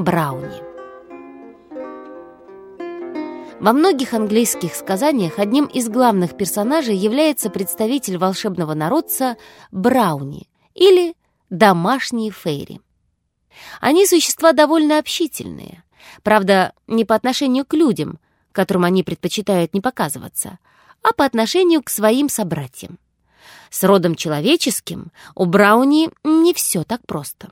Брауни. Во многих английских сказаниях одним из главных персонажей является представитель волшебного народца Брауни или домашние фейри. Они существа довольно общительные, правда, не по отношению к людям, которым они предпочитают не показываться, а по отношению к своим собратьям. С родом человеческим у Брауни не все так просто.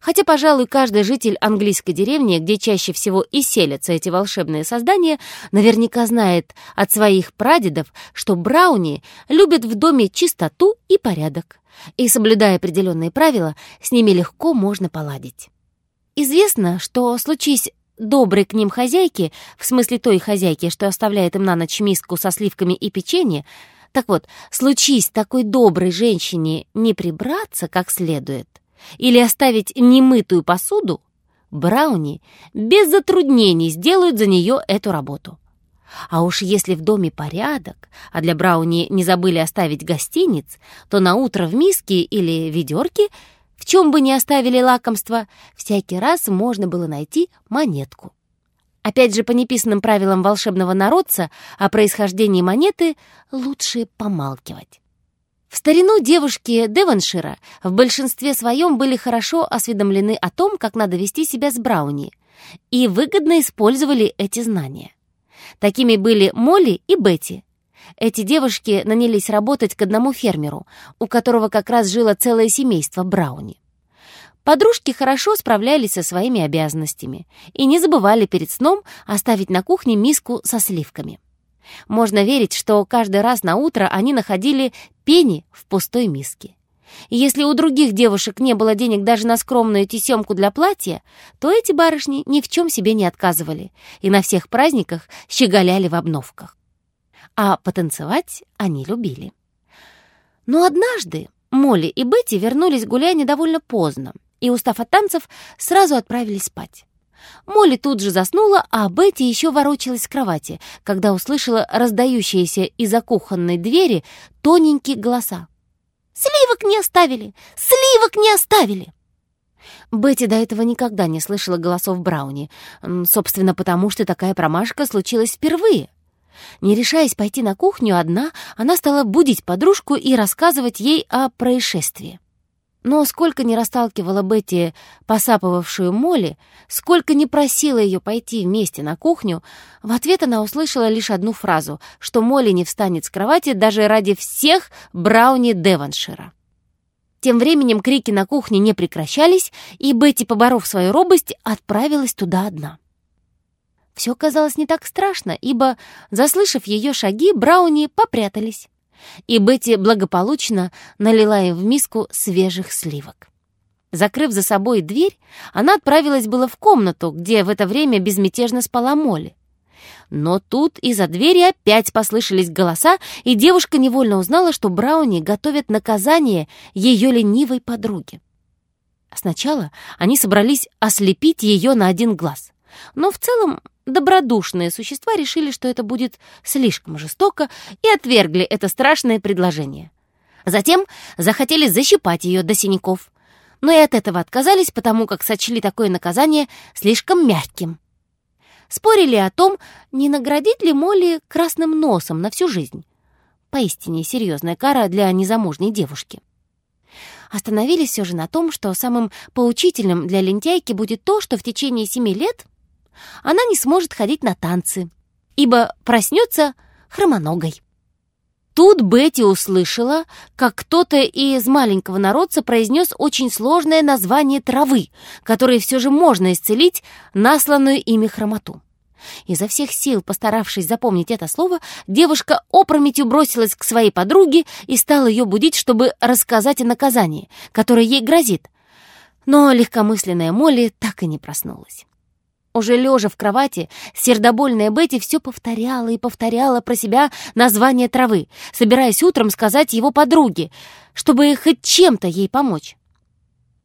Хотя, пожалуй, каждый житель английской деревни, где чаще всего и селятся эти волшебные создания, наверняка знает от своих прадедов, что брауни любят в доме чистоту и порядок. И, соблюдая определенные правила, с ними легко можно поладить. Известно, что, случись доброй к ним хозяйки, в смысле той хозяйки, что оставляет им на ночь миску со сливками и печенье, так вот, случись такой доброй женщине не прибраться как следует, или оставить немытую посуду, Брауни без затруднений сделают за нее эту работу. А уж если в доме порядок, а для Брауни не забыли оставить гостиниц, то на утро в миске или ведерке, в чем бы ни оставили лакомство, всякий раз можно было найти монетку. Опять же, по неписанным правилам волшебного народца о происхождении монеты лучше помалкивать. В старину девушки Девоншира в большинстве своем были хорошо осведомлены о том, как надо вести себя с Брауни, и выгодно использовали эти знания. Такими были Молли и Бетти. Эти девушки нанялись работать к одному фермеру, у которого как раз жило целое семейство Брауни. Подружки хорошо справлялись со своими обязанностями и не забывали перед сном оставить на кухне миску со сливками. Можно верить, что каждый раз на утро они находили пени в пустой миске. Если у других девушек не было денег даже на скромную тесемку для платья, то эти барышни ни в чем себе не отказывали и на всех праздниках щеголяли в обновках. А потанцевать они любили. Но однажды Молли и Бетти вернулись гуляя довольно поздно и, устав от танцев, сразу отправились спать. Молли тут же заснула, а Бетти еще ворочалась в кровати, когда услышала раздающиеся из-за кухонной двери тоненькие голоса. «Сливок не оставили! Сливок не оставили!» Бетти до этого никогда не слышала голосов Брауни, собственно, потому что такая промашка случилась впервые. Не решаясь пойти на кухню одна, она стала будить подружку и рассказывать ей о происшествии. Но сколько не расталкивала Бетти посапывавшую Молли, сколько не просила ее пойти вместе на кухню, в ответ она услышала лишь одну фразу, что Молли не встанет с кровати даже ради всех Брауни Деваншира. Тем временем крики на кухне не прекращались, и Бетти, поборов свою робость, отправилась туда одна. Все казалось не так страшно, ибо, заслышав ее шаги, Брауни попрятались и Бетти благополучно налила им в миску свежих сливок. Закрыв за собой дверь, она отправилась было в комнату, где в это время безмятежно спала Молли. Но тут из-за двери опять послышались голоса, и девушка невольно узнала, что Брауни готовят наказание ее ленивой подруге. Сначала они собрались ослепить ее на один глаз, но в целом добродушные существа решили, что это будет слишком жестоко, и отвергли это страшное предложение. Затем захотели защипать ее до синяков, но и от этого отказались, потому как сочли такое наказание слишком мягким. Спорили о том, не наградить ли Молли красным носом на всю жизнь. Поистине серьезная кара для незамужней девушки. Остановились все же на том, что самым поучительным для лентяйки будет то, что в течение семи лет она не сможет ходить на танцы, ибо проснется хромоногой. Тут Бетти услышала, как кто-то из маленького народца произнес очень сложное название травы, которое все же можно исцелить насланную ими хромоту. Изо всех сил, постаравшись запомнить это слово, девушка опрометью бросилась к своей подруге и стала ее будить, чтобы рассказать о наказании, которое ей грозит. Но легкомысленная Молли так и не проснулась. Уже лежа в кровати, сердобольная Бетти все повторяла и повторяла про себя название травы, собираясь утром сказать его подруге, чтобы хоть чем-то ей помочь.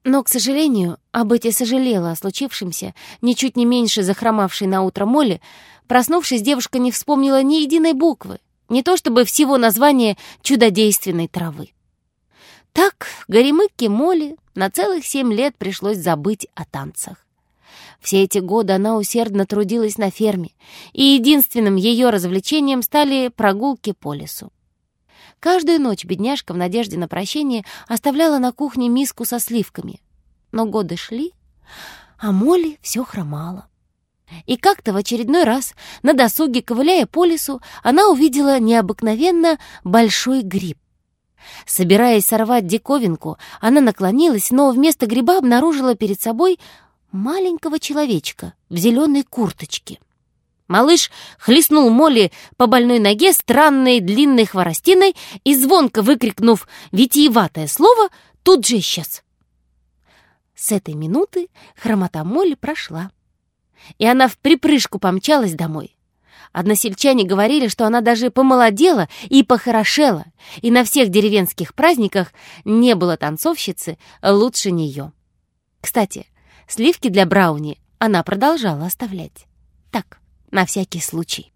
Но, к сожалению, а Бетти сожалела о случившемся, ничуть не меньше захромавшей на утро Молли, проснувшись, девушка не вспомнила ни единой буквы, не то чтобы всего названия чудодейственной травы. Так Горемыке Молли на целых семь лет пришлось забыть о танцах. Все эти годы она усердно трудилась на ферме, и единственным ее развлечением стали прогулки по лесу. Каждую ночь бедняжка в надежде на прощение оставляла на кухне миску со сливками. Но годы шли, а Молли все хромала. И как-то в очередной раз на досуге, ковыляя по лесу, она увидела необыкновенно большой гриб. Собираясь сорвать диковинку, она наклонилась, но вместо гриба обнаружила перед собой маленького человечка в зеленой курточке. Малыш хлестнул Молли по больной ноге странной длинной хворостиной и, звонко выкрикнув витиеватое слово, тут же исчез. С этой минуты хромота Молли прошла, и она в припрыжку помчалась домой. Односельчане говорили, что она даже помолодела и похорошела, и на всех деревенских праздниках не было танцовщицы лучше нее. Кстати, сливки для брауни она продолжала оставлять. Так, на всякий случай.